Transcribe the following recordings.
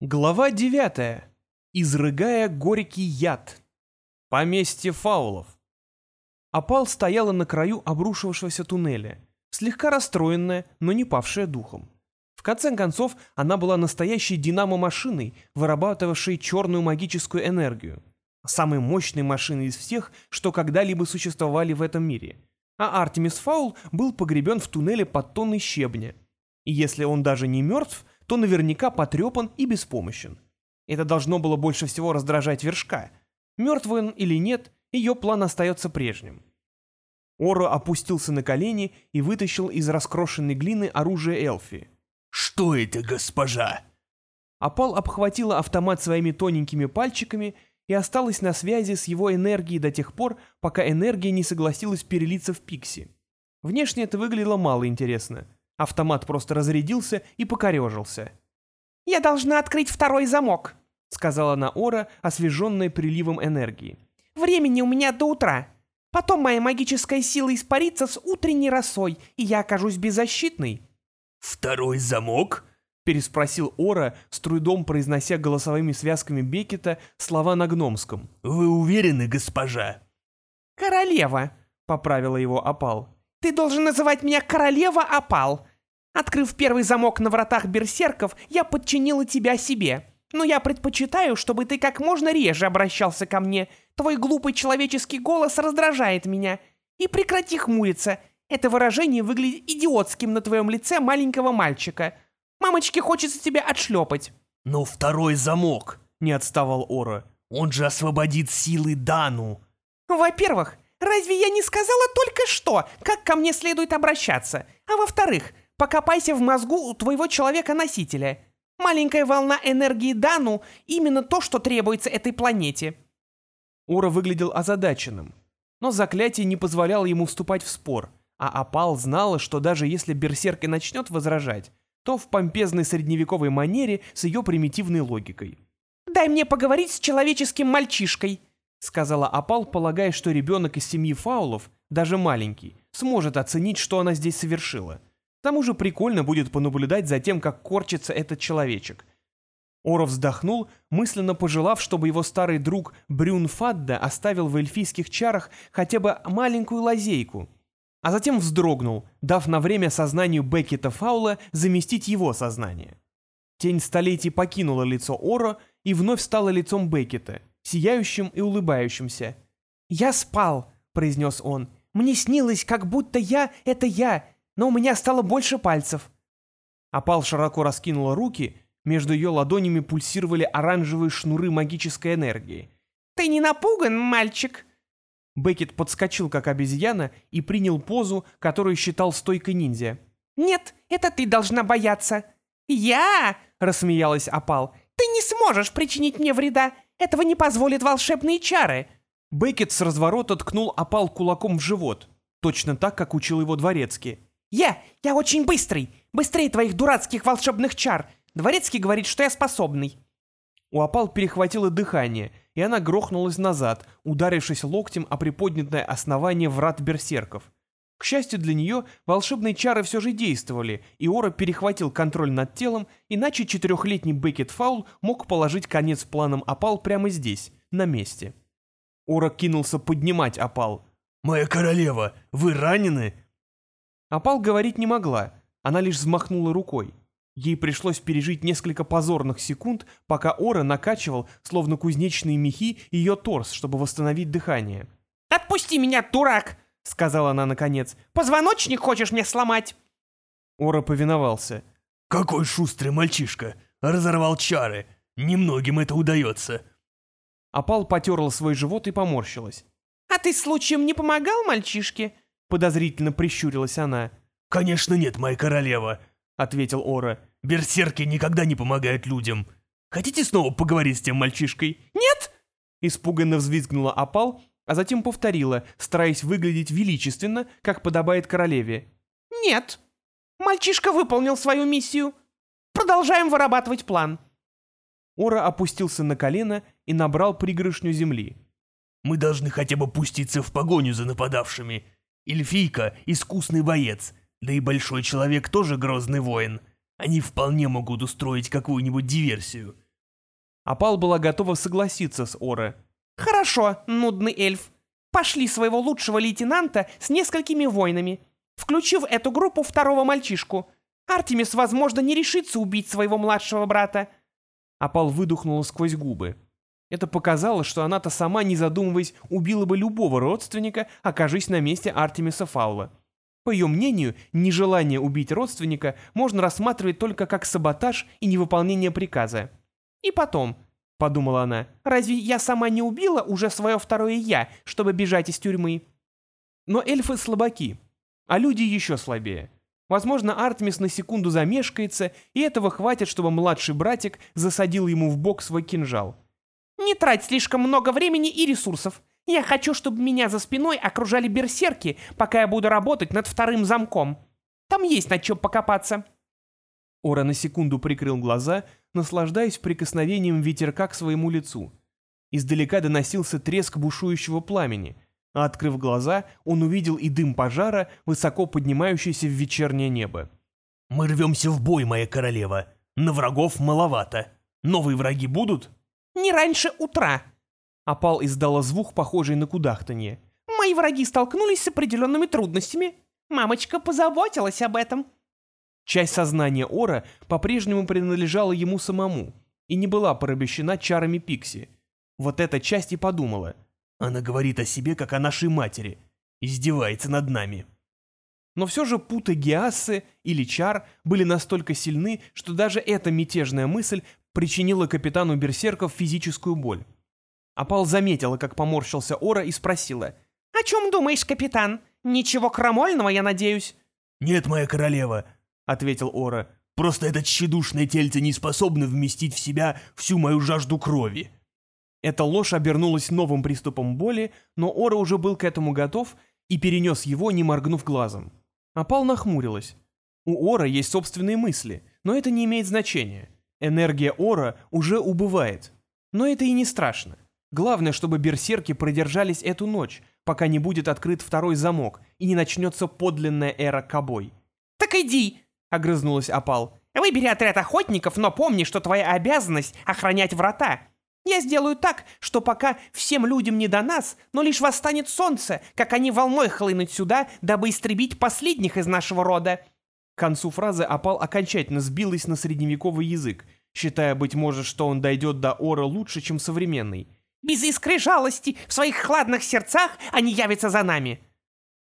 Глава девятая. Изрыгая горький яд. Поместье фаулов. Опал стояла на краю обрушившегося туннеля, слегка расстроенная, но не павшая духом. В конце концов, она была настоящей динамо-машиной, вырабатывавшей черную магическую энергию. Самой мощной машиной из всех, что когда-либо существовали в этом мире. А Артемис Фаул был погребен в туннеле под тонной щебня. И если он даже не мертв, то наверняка потрепан и беспомощен. Это должно было больше всего раздражать Вершка. Мертвый он или нет, ее план остается прежним. Оро опустился на колени и вытащил из раскрошенной глины оружие Элфи. «Что это, госпожа?» Апал обхватила автомат своими тоненькими пальчиками и осталась на связи с его энергией до тех пор, пока энергия не согласилась перелиться в Пикси. Внешне это выглядело мало интересно. Автомат просто разрядился и покорежился. «Я должна открыть второй замок», — сказала Наора, освеженная приливом энергии. «Времени у меня до утра. Потом моя магическая сила испарится с утренней росой, и я окажусь беззащитной». «Второй замок?» — переспросил Ора, с трудом произнося голосовыми связками Бекета слова на гномском. «Вы уверены, госпожа?» «Королева», — поправила его опал. «Ты должен называть меня королева опал. Открыв первый замок на вратах берсерков, я подчинила тебя себе. Но я предпочитаю, чтобы ты как можно реже обращался ко мне. Твой глупый человеческий голос раздражает меня. И прекрати хмуриться. Это выражение выглядит идиотским на твоем лице маленького мальчика. Мамочке хочется тебя отшлепать. «Но второй замок», — не отставал Ора. «Он же освободит силы Дану». «Во-первых, разве я не сказала только что, как ко мне следует обращаться? А во-вторых, покопайся в мозгу у твоего человека-носителя. Маленькая волна энергии Дану — именно то, что требуется этой планете». Ора выглядел озадаченным, но заклятие не позволяло ему вступать в спор, а Апал знала, что даже если берсерк и начнет возражать, то в помпезной средневековой манере с ее примитивной логикой. «Дай мне поговорить с человеческим мальчишкой», — сказала Апал, полагая, что ребенок из семьи фаулов, даже маленький, сможет оценить, что она здесь совершила. К тому же прикольно будет понаблюдать за тем, как корчится этот человечек. Оро вздохнул, мысленно пожелав, чтобы его старый друг Брюн Фадда оставил в эльфийских чарах хотя бы маленькую лазейку, а затем вздрогнул, дав на время сознанию Беккета Фаула заместить его сознание. Тень столетий покинула лицо Оро и вновь стала лицом Беккета, сияющим и улыбающимся. «Я спал», — произнес он. «Мне снилось, как будто я — это я, но у меня стало больше пальцев». Апал широко раскинула руки, между ее ладонями пульсировали оранжевые шнуры магической энергии. «Ты не напуган, мальчик?» Беккет подскочил, как обезьяна, и принял позу, которую считал стойкой ниндзя. «Нет, это ты должна бояться». «Я?» — рассмеялась Апал. «Ты не сможешь причинить мне вреда. Этого не позволят волшебные чары». Беккет с разворота ткнул Апал кулаком в живот, точно так, как учил его дворецкий. «Я! Я очень быстрый! Быстрее твоих дурацких волшебных чар! Дворецкий говорит, что я способный!» У Апал перехватило дыхание, и она грохнулась назад, ударившись локтем о приподнятое основание врат берсерков. К счастью для нее, волшебные чары все же действовали, и Ора перехватил контроль над телом, иначе четырехлетний Бекет Фаул мог положить конец планам Апал прямо здесь, на месте. Ора кинулся поднимать Апал. «Моя королева, вы ранены?» Апал говорить не могла, она лишь взмахнула рукой. Ей пришлось пережить несколько позорных секунд, пока Ора накачивал, словно кузнечные мехи, ее торс, чтобы восстановить дыхание. «Отпусти меня, дурак!» — сказала она наконец. «Позвоночник хочешь мне сломать?» Ора повиновался. «Какой шустрый мальчишка! Разорвал чары! Немногим это удается!» Апал потерла свой живот и поморщилась. «А ты случаем не помогал мальчишке?» Подозрительно прищурилась она. «Конечно нет, моя королева», — ответил Ора. «Берсерки никогда не помогают людям. Хотите снова поговорить с тем мальчишкой?» «Нет!» Испуганно взвизгнула опал, а затем повторила, стараясь выглядеть величественно, как подобает королеве. «Нет. Мальчишка выполнил свою миссию. Продолжаем вырабатывать план». Ора опустился на колено и набрал пригоршню земли. «Мы должны хотя бы пуститься в погоню за нападавшими. Эльфийка — искусный боец, да и большой человек тоже грозный воин. Они вполне могут устроить какую-нибудь диверсию. Апал была готова согласиться с Ора. «Хорошо, нудный эльф. Пошли своего лучшего лейтенанта с несколькими воинами, включив эту группу второго мальчишку. Артемис, возможно, не решится убить своего младшего брата». Апал выдохнула сквозь губы. Это показало, что она-то сама, не задумываясь, убила бы любого родственника, окажись на месте Артемиса Фаула. По ее мнению, нежелание убить родственника можно рассматривать только как саботаж и невыполнение приказа. «И потом», — подумала она, — «разве я сама не убила уже свое второе «я», чтобы бежать из тюрьмы?» Но эльфы слабаки, а люди еще слабее. Возможно, Артемис на секунду замешкается, и этого хватит, чтобы младший братик засадил ему в бок свой кинжал. «Не трать слишком много времени и ресурсов. Я хочу, чтобы меня за спиной окружали берсерки, пока я буду работать над вторым замком. Там есть над чем покопаться». Ора на секунду прикрыл глаза, наслаждаясь прикосновением ветерка к своему лицу. Издалека доносился треск бушующего пламени, а открыв глаза, он увидел и дым пожара, высоко поднимающийся в вечернее небо. «Мы рвемся в бой, моя королева. На врагов маловато. Новые враги будут?» «Не раньше утра», Опал издала звук, похожий на кудахтанье. «Мои враги столкнулись с определенными трудностями. Мамочка позаботилась об этом». Часть сознания Ора по-прежнему принадлежала ему самому и не была порабощена чарами Пикси. Вот эта часть и подумала. Она говорит о себе, как о нашей матери. Издевается над нами. Но все же путы Геассы или чар были настолько сильны, что даже эта мятежная мысль причинила капитану Берсерков физическую боль. Апал заметила, как поморщился Ора и спросила. «О чем думаешь, капитан? Ничего крамольного, я надеюсь?» «Нет, моя королева», — ответил Ора. «Просто это тщедушное тельце не способно вместить в себя всю мою жажду крови». Эта ложь обернулась новым приступом боли, но Ора уже был к этому готов и перенес его, не моргнув глазом. Апал нахмурилась. У Ора есть собственные мысли, но это не имеет значения. Энергия Ора уже убывает. Но это и не страшно. Главное, чтобы берсерки продержались эту ночь, пока не будет открыт второй замок и не начнется подлинная эра Кобой. «Так иди!» — огрызнулась Апал. «Выбери отряд охотников, но помни, что твоя обязанность — охранять врата. Я сделаю так, что пока всем людям не до нас, но лишь восстанет солнце, как они волной хлынут сюда, дабы истребить последних из нашего рода». К концу фразы Апал окончательно сбилась на средневековый язык, считая, быть может, что он дойдет до Ора лучше, чем современный. Без искры жалости в своих хладных сердцах они явятся за нами».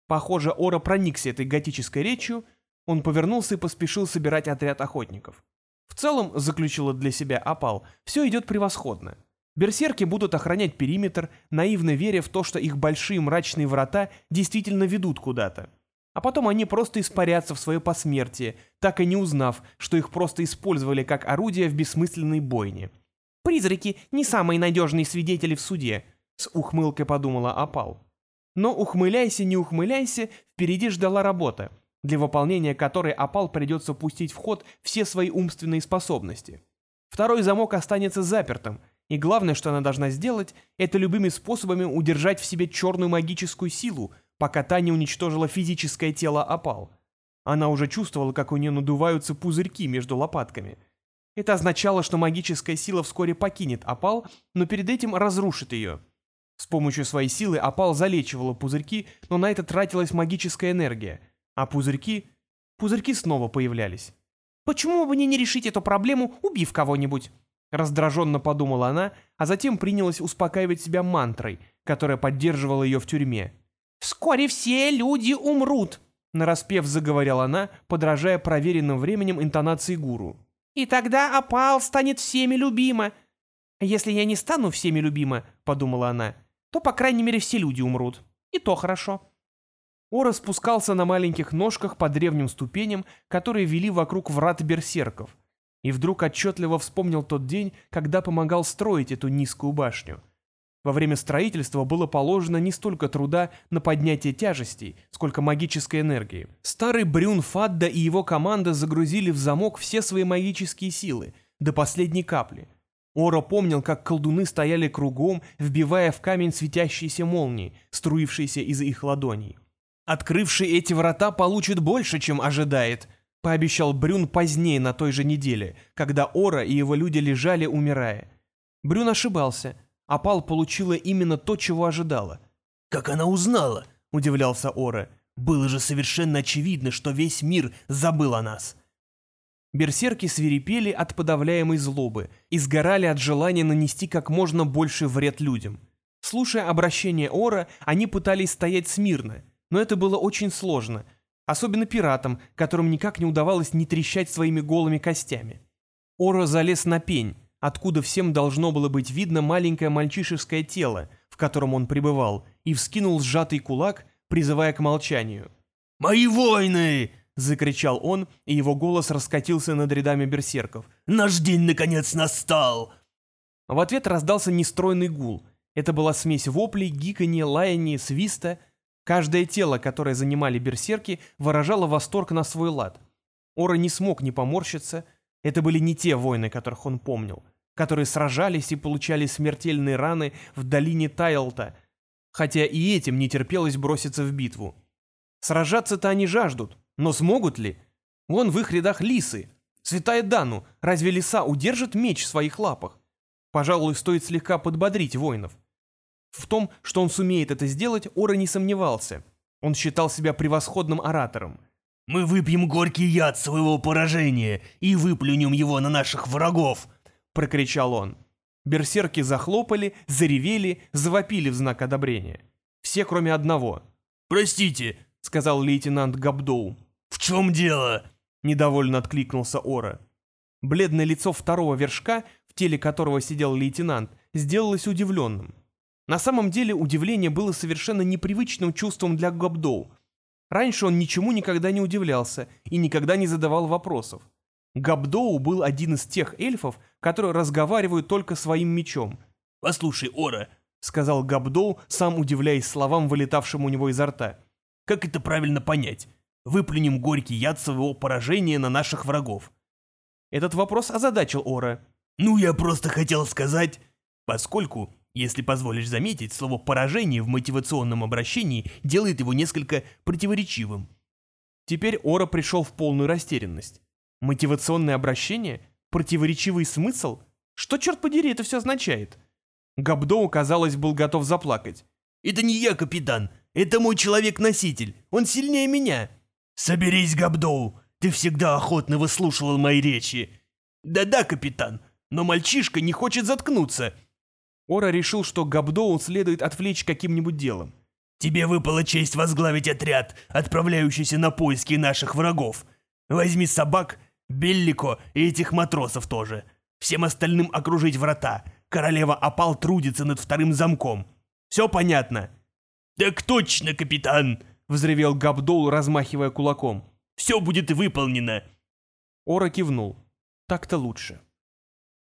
Похоже, Ора проникся этой готической речью, он повернулся и поспешил собирать отряд охотников. В целом, заключила для себя опал, все идет превосходно. Берсерки будут охранять периметр, наивно веря в то, что их большие мрачные врата действительно ведут куда-то. А потом они просто испарятся в свое посмертие, так и не узнав, что их просто использовали как орудие в бессмысленной бойне. Призраки — не самые надежные свидетели в суде», — с ухмылкой подумала Апал. Но ухмыляйся, не ухмыляйся, впереди ждала работа, для выполнения которой Апал придется пустить в ход все свои умственные способности. Второй замок останется запертым, и главное, что она должна сделать, это любыми способами удержать в себе черную магическую силу, пока та не уничтожила физическое тело Апал. Она уже чувствовала, как у нее надуваются пузырьки между лопатками — это означало, что магическая сила вскоре покинет опал, но перед этим разрушит ее. С помощью своей силы опал залечивала пузырьки, но на это тратилась магическая энергия, а пузырьки... Пузырьки снова появлялись. «Почему бы мне не решить эту проблему, убив кого-нибудь?» Раздраженно подумала она, а затем принялась успокаивать себя мантрой, которая поддерживала ее в тюрьме. «Вскоре все люди умрут!» Нараспев заговорила она, подражая проверенным временем интонации гуру. И тогда опал станет всеми любима. Если я не стану всеми любима, подумала она, то, по крайней мере, все люди умрут. И то хорошо. Ора спускался на маленьких ножках по древним ступеням, которые вели вокруг врат берсерков. И вдруг отчетливо вспомнил тот день, когда помогал строить эту низкую башню. Во время строительства было положено не столько труда на поднятие тяжестей, сколько магической энергии. Старый Брюн Фадда и его команда загрузили в замок все свои магические силы, до последней капли. Ора помнил, как колдуны стояли кругом, вбивая в камень светящиеся молнии, струившиеся из их ладоней. «Открывший эти врата получит больше, чем ожидает», — пообещал Брюн позднее на той же неделе, когда Ора и его люди лежали, умирая. Брюн ошибался. Апал получила именно то, чего ожидала. «Как она узнала?» — удивлялся Ора. «Было же совершенно очевидно, что весь мир забыл о нас». Берсерки свирепели от подавляемой злобы и сгорали от желания нанести как можно больше вред людям. Слушая обращение Ора, они пытались стоять смирно, но это было очень сложно, особенно пиратам, которым никак не удавалось не трещать своими голыми костями. Ора залез на пень, откуда всем должно было быть видно маленькое мальчишеское тело, в котором он пребывал, и вскинул сжатый кулак, призывая к молчанию. «Мои войны!» — закричал он, и его голос раскатился над рядами берсерков. «Наш день, наконец, настал!» В ответ раздался нестройный гул. Это была смесь воплей, гиканья, лаяния, свиста. Каждое тело, которое занимали берсерки, выражало восторг на свой лад. Ора не смог не поморщиться — это были не те воины, которых он помнил, которые сражались и получали смертельные раны в долине Тайлта, хотя и этим не терпелось броситься в битву. Сражаться-то они жаждут, но смогут ли? Вон в их рядах лисы. Святая Дану, разве лиса удержит меч в своих лапах? Пожалуй, стоит слегка подбодрить воинов. В том, что он сумеет это сделать, Ора не сомневался. Он считал себя превосходным оратором. Мы выпьем горький яд своего поражения и выплюнем его на наших врагов!» — прокричал он. Берсерки захлопали, заревели, завопили в знак одобрения. Все, кроме одного. «Простите», — сказал лейтенант Габдоу. «В чем дело?» — недовольно откликнулся Ора. Бледное лицо второго вершка, в теле которого сидел лейтенант, сделалось удивленным. На самом деле удивление было совершенно непривычным чувством для Габдоу, Раньше он ничему никогда не удивлялся и никогда не задавал вопросов. Габдоу был один из тех эльфов, которые разговаривают только своим мечом. «Послушай, Ора», — сказал Габдоу, сам удивляясь словам, вылетавшим у него изо рта. «Как это правильно понять? Выплюнем горький яд своего поражения на наших врагов». Этот вопрос озадачил Ора. «Ну, я просто хотел сказать, поскольку если позволишь заметить, слово «поражение» в мотивационном обращении делает его несколько противоречивым. Теперь Ора пришел в полную растерянность. Мотивационное обращение? Противоречивый смысл? Что, черт подери, это все означает? Габдоу, казалось, был готов заплакать. «Это не я, капитан. Это мой человек-носитель. Он сильнее меня». «Соберись, Габдоу. Ты всегда охотно выслушивал мои речи». «Да-да, капитан. Но мальчишка не хочет заткнуться. Ора решил, что Габдоу следует отвлечь каким-нибудь делом. «Тебе выпала честь возглавить отряд, отправляющийся на поиски наших врагов. Возьми собак, Беллико и этих матросов тоже. Всем остальным окружить врата. Королева Апал трудится над вторым замком. Все понятно?» «Так точно, капитан!» — взревел Габдоу, размахивая кулаком. «Все будет выполнено!» Ора кивнул. «Так-то лучше».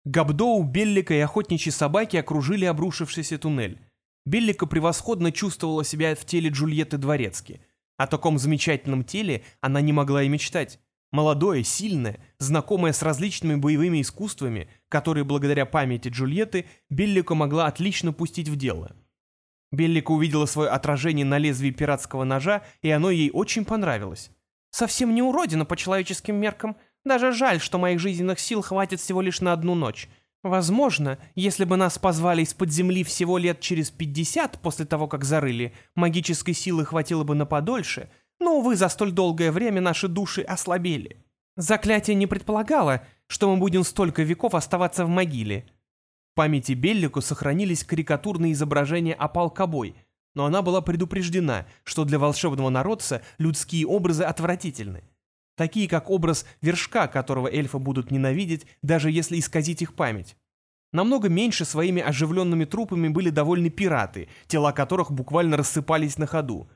Габдоу, Беллика и охотничьи собаки окружили обрушившийся туннель. Беллика превосходно чувствовала себя в теле Джульетты Дворецки. О таком замечательном теле она не могла и мечтать. Молодое, сильное, знакомое с различными боевыми искусствами, которые благодаря памяти Джульетты Беллика могла отлично пустить в дело. Беллика увидела свое отражение на лезвии пиратского ножа, и оно ей очень понравилось. «Совсем не уродина по человеческим меркам», даже жаль, что моих жизненных сил хватит всего лишь на одну ночь. Возможно, если бы нас позвали из-под земли всего лет через 50 после того, как зарыли, магической силы хватило бы на подольше, но, увы, за столь долгое время наши души ослабели. Заклятие не предполагало, что мы будем столько веков оставаться в могиле. В памяти Беллику сохранились карикатурные изображения опал-кобой, но она была предупреждена, что для волшебного народца людские образы отвратительны такие как образ вершка, которого эльфы будут ненавидеть, даже если исказить их память. Намного меньше своими оживленными трупами были довольны пираты, тела которых буквально рассыпались на ходу.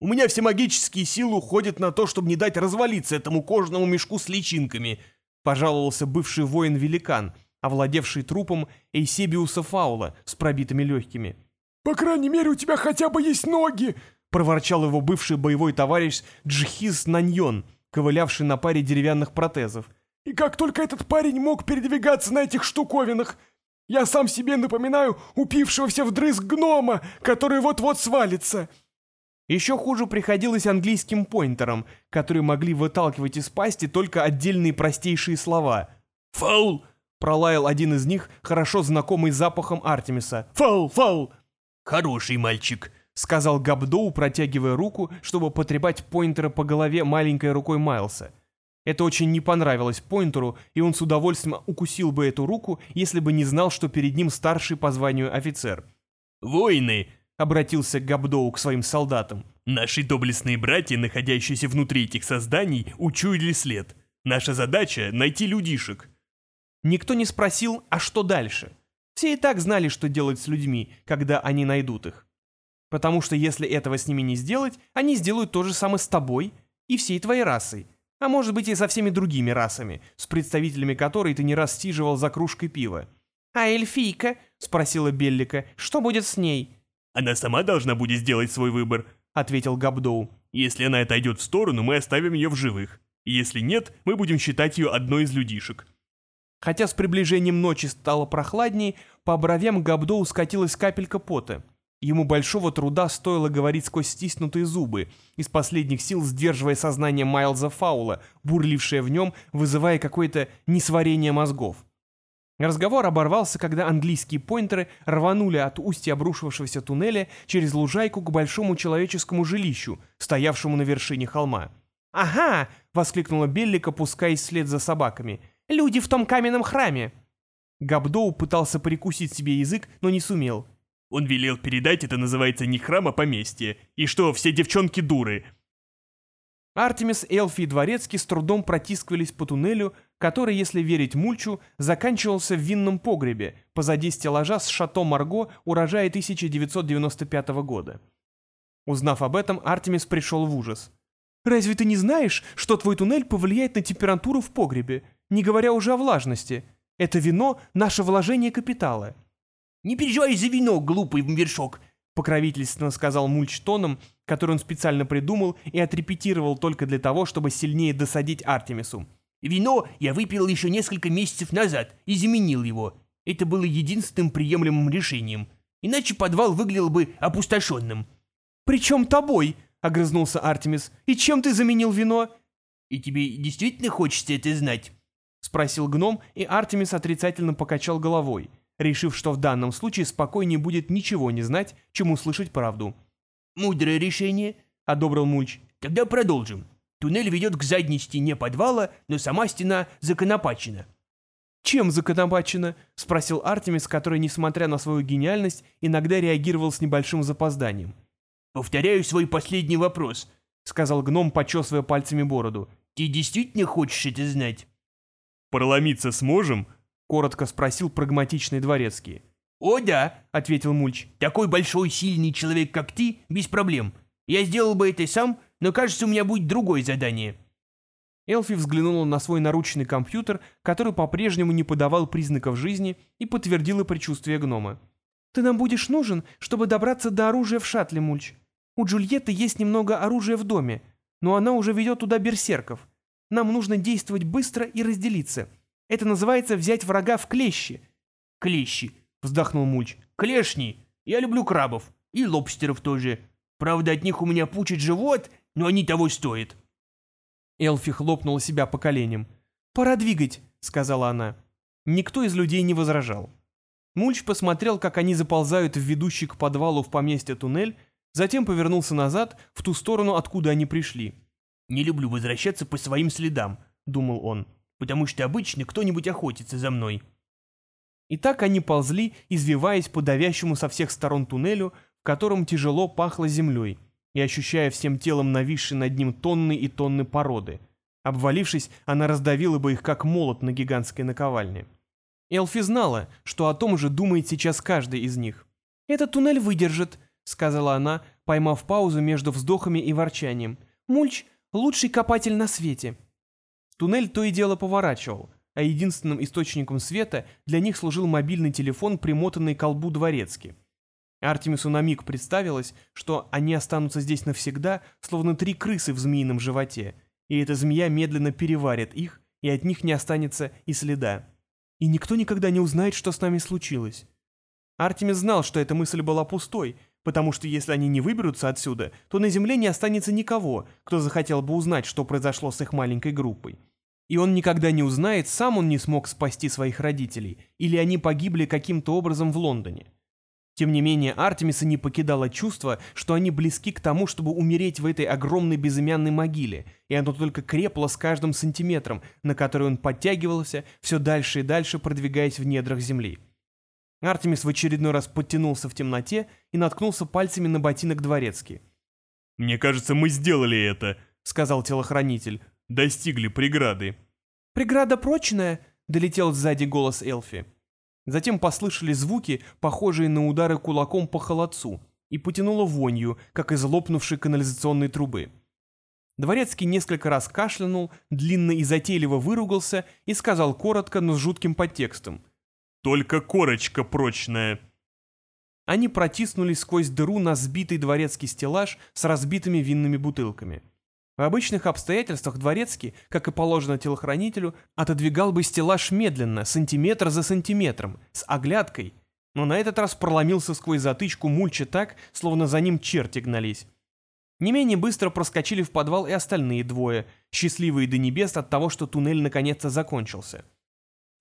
«У меня все магические силы уходят на то, чтобы не дать развалиться этому кожному мешку с личинками», пожаловался бывший воин-великан, овладевший трупом Эйсебиуса Фаула с пробитыми легкими. «По крайней мере, у тебя хотя бы есть ноги!» проворчал его бывший боевой товарищ Джихиз Наньон, ковылявший на паре деревянных протезов. «И как только этот парень мог передвигаться на этих штуковинах! Я сам себе напоминаю упившегося вдрызг гнома, который вот-вот свалится!» Еще хуже приходилось английским поинтерам, которые могли выталкивать из пасти только отдельные простейшие слова. «Фаул! Пролаял один из них, хорошо знакомый запахом Артемиса. «Фаул, фаул!» «Хороший мальчик», — сказал Габдоу, протягивая руку, чтобы потрепать Пойнтера по голове маленькой рукой Майлса. Это очень не понравилось Пойнтеру, и он с удовольствием укусил бы эту руку, если бы не знал, что перед ним старший по званию офицер. «Воины!» — обратился Габдоу к своим солдатам. «Наши доблестные братья, находящиеся внутри этих созданий, учуяли след. Наша задача — найти людишек». Никто не спросил, а что дальше. Все и так знали, что делать с людьми, когда они найдут их. Потому что если этого с ними не сделать, они сделают то же самое с тобой и всей твоей расой. А может быть и со всеми другими расами, с представителями которой ты не раз стиживал за кружкой пива. «А эльфийка?» — спросила Беллика. «Что будет с ней?» «Она сама должна будет сделать свой выбор», — ответил Габдоу. «Если она отойдет в сторону, мы оставим ее в живых. Если нет, мы будем считать ее одной из людишек». Хотя с приближением ночи стало прохладней, по бровям Габдоу скатилась капелька пота. Ему большого труда стоило говорить сквозь стиснутые зубы, из последних сил сдерживая сознание Майлза Фаула, бурлившее в нем, вызывая какое-то несварение мозгов. Разговор оборвался, когда английские пойнтеры рванули от устья обрушивавшегося туннеля через лужайку к большому человеческому жилищу, стоявшему на вершине холма. «Ага!» — воскликнула Беллика, пускаясь вслед за собаками — Люди в том каменном храме!» Габдоу пытался прикусить себе язык, но не сумел. «Он велел передать, это называется не храм, а поместье. И что, все девчонки дуры?» Артемис, Элфи и Дворецкий с трудом протискивались по туннелю, который, если верить Мульчу, заканчивался в винном погребе, позади стеллажа с шато Марго урожая 1995 года. Узнав об этом, Артемис пришел в ужас. «Разве ты не знаешь, что твой туннель повлияет на температуру в погребе? не говоря уже о влажности. Это вино — наше вложение капитала». «Не переживай за вино, глупый вершок», — покровительственно сказал Мульч тоном, который он специально придумал и отрепетировал только для того, чтобы сильнее досадить Артемису. «Вино я выпил еще несколько месяцев назад и заменил его. Это было единственным приемлемым решением. Иначе подвал выглядел бы опустошенным». «Причем тобой?» — огрызнулся Артемис. «И чем ты заменил вино?» «И тебе действительно хочется это знать?» — спросил гном, и Артемис отрицательно покачал головой, решив, что в данном случае спокойнее будет ничего не знать, чем услышать правду. «Мудрое решение», — одобрил Мульч. «Тогда продолжим. Туннель ведет к задней стене подвала, но сама стена законопачена». «Чем законопачена?» — спросил Артемис, который, несмотря на свою гениальность, иногда реагировал с небольшим запозданием. «Повторяю свой последний вопрос», — сказал гном, почесывая пальцами бороду. «Ты действительно хочешь это знать?» «Проломиться сможем?» — коротко спросил прагматичный дворецкий. «О да», — ответил Мульч, — «такой большой сильный человек, как ты, без проблем. Я сделал бы это сам, но кажется, у меня будет другое задание». Элфи взглянула на свой наручный компьютер, который по-прежнему не подавал признаков жизни, и подтвердила предчувствие гнома. «Ты нам будешь нужен, чтобы добраться до оружия в шаттле, Мульч. У Джульетты есть немного оружия в доме, но она уже ведет туда берсерков. Нам нужно действовать быстро и разделиться. Это называется взять врага в клещи». «Клещи», — вздохнул Мульч. «Клешни. Я люблю крабов. И лобстеров тоже. Правда, от них у меня пучит живот, но они того стоят». Элфи хлопнула себя по коленям. «Пора двигать», — сказала она. Никто из людей не возражал. Мульч посмотрел, как они заползают в ведущий к подвалу в поместье туннель, затем повернулся назад, в ту сторону, откуда они пришли. «Не люблю возвращаться по своим следам», — думал он, «потому что обычно кто-нибудь охотится за мной». И так они ползли, извиваясь по давящему со всех сторон туннелю, в котором тяжело пахло землей, и ощущая всем телом нависшие над ним тонны и тонны породы. Обвалившись, она раздавила бы их, как молот на гигантской наковальне. Элфи знала, что о том же думает сейчас каждый из них. «Этот туннель выдержит», — сказала она, поймав паузу между вздохами и ворчанием. «Мульч Лучший копатель на свете. Туннель то и дело поворачивал, а единственным источником света для них служил мобильный телефон, примотанный к колбу дворецки. Артемису на миг представилось, что они останутся здесь навсегда, словно три крысы в змеином животе, и эта змея медленно переварит их, и от них не останется и следа. И никто никогда не узнает, что с нами случилось. Артемис знал, что эта мысль была пустой, потому что если они не выберутся отсюда, то на Земле не останется никого, кто захотел бы узнать, что произошло с их маленькой группой. И он никогда не узнает, сам он не смог спасти своих родителей, или они погибли каким-то образом в Лондоне. Тем не менее, Артемиса не покидало чувство, что они близки к тому, чтобы умереть в этой огромной безымянной могиле, и оно только крепло с каждым сантиметром, на который он подтягивался, все дальше и дальше продвигаясь в недрах земли. Артемис в очередной раз подтянулся в темноте и наткнулся пальцами на ботинок дворецкий. «Мне кажется, мы сделали это», — сказал телохранитель. «Достигли преграды». «Преграда прочная», — долетел сзади голос Элфи. Затем послышались звуки, похожие на удары кулаком по холодцу, и потянуло вонью, как из лопнувшей канализационной трубы. Дворецкий несколько раз кашлянул, длинно и затейливо выругался и сказал коротко, но с жутким подтекстом. «Только корочка прочная». Они протиснулись сквозь дыру на сбитый дворецкий стеллаж с разбитыми винными бутылками. В обычных обстоятельствах дворецкий, как и положено телохранителю, отодвигал бы стеллаж медленно, сантиметр за сантиметром, с оглядкой, но на этот раз проломился сквозь затычку мульча так, словно за ним черти гнались. Не менее быстро проскочили в подвал и остальные двое, счастливые до небес от того, что туннель наконец-то закончился.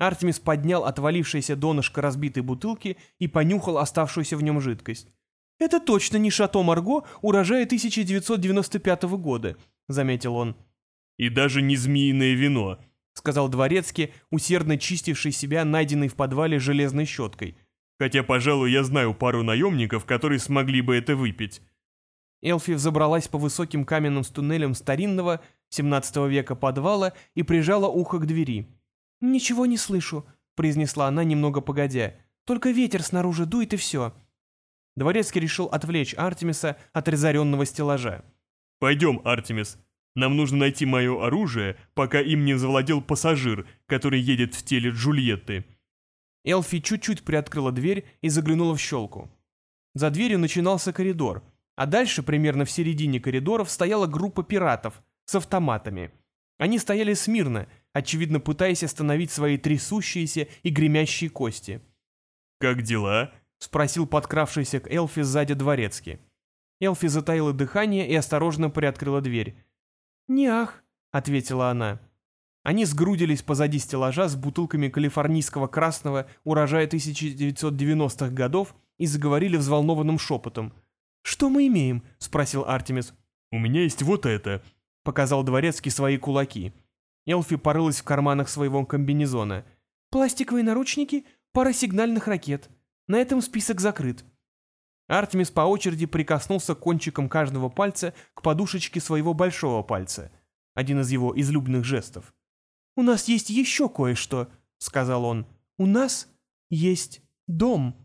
Артемис поднял отвалившееся донышко разбитой бутылки и понюхал оставшуюся в нем жидкость. «Это точно не Шато Марго урожая 1995 года», — заметил он. «И даже не змеиное вино», — сказал дворецкий, усердно чистивший себя найденной в подвале железной щеткой. «Хотя, пожалуй, я знаю пару наемников, которые смогли бы это выпить». Элфи взобралась по высоким каменным туннелям старинного 17 века подвала и прижала ухо к двери. «Ничего не слышу», — произнесла она немного погодя. «Только ветер снаружи дует и все». Дворецкий решил отвлечь Артемиса от разоренного стеллажа. «Пойдем, Артемис. Нам нужно найти мое оружие, пока им не завладел пассажир, который едет в теле Джульетты». Элфи чуть-чуть приоткрыла дверь и заглянула в щелку. За дверью начинался коридор, а дальше, примерно в середине коридоров, стояла группа пиратов с автоматами. Они стояли смирно, очевидно пытаясь остановить свои трясущиеся и гремящие кости. «Как дела?» — спросил подкравшийся к Элфи сзади дворецкий. Элфи затаила дыхание и осторожно приоткрыла дверь. «Не ах», — ответила она. Они сгрудились позади стеллажа с бутылками калифорнийского красного урожая 1990-х годов и заговорили взволнованным шепотом. «Что мы имеем?» — спросил Артемис. «У меня есть вот это», — показал дворецкий свои кулаки. Элфи порылась в карманах своего комбинезона. «Пластиковые наручники, пара сигнальных ракет. На этом список закрыт. Артемис по очереди прикоснулся кончиком каждого пальца к подушечке своего большого пальца. Один из его излюбленных жестов. «У нас есть еще кое-что», — сказал он. «У нас есть дом».